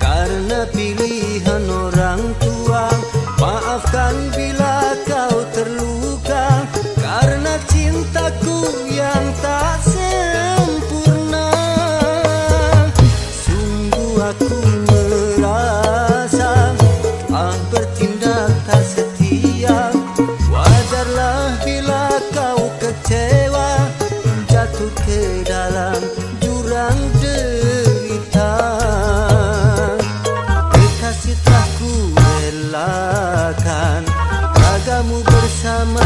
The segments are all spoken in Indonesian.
Karena pilihan orang tua. Maafkan bila kau terluka Karena cintaku yang tak sempurna. Sungguh aku merasa Ah bertindak tak setia. Wajarlah bila kau kecewa Jatuh ke dalam Kagamu bersama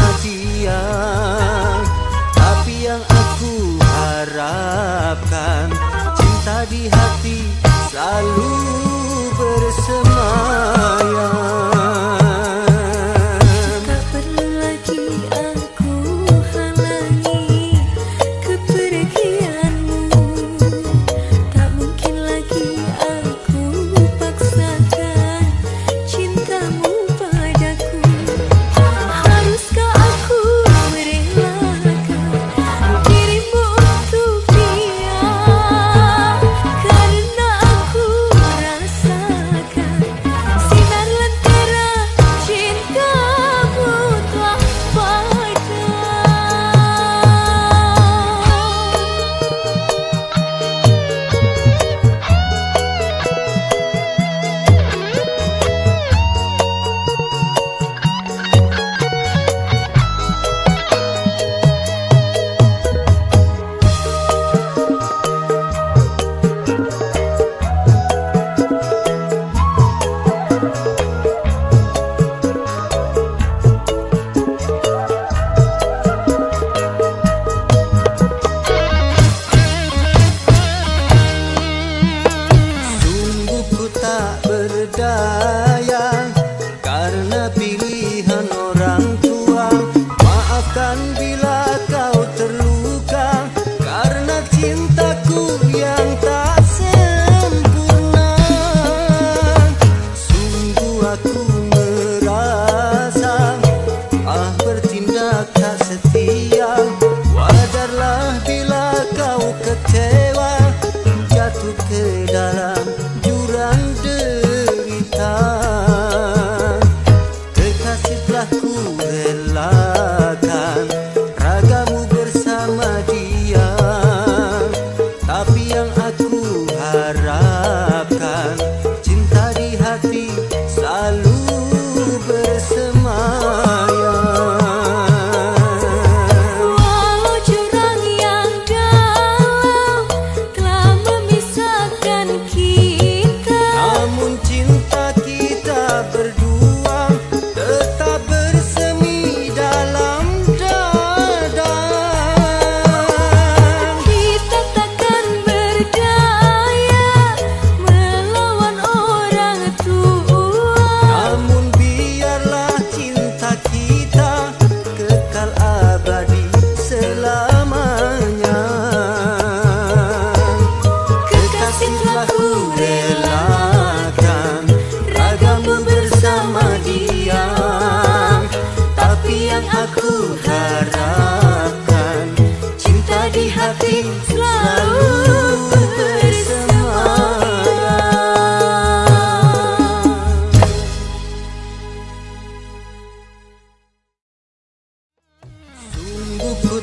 Oh.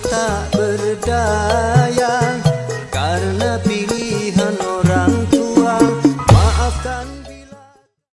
Tak berdaya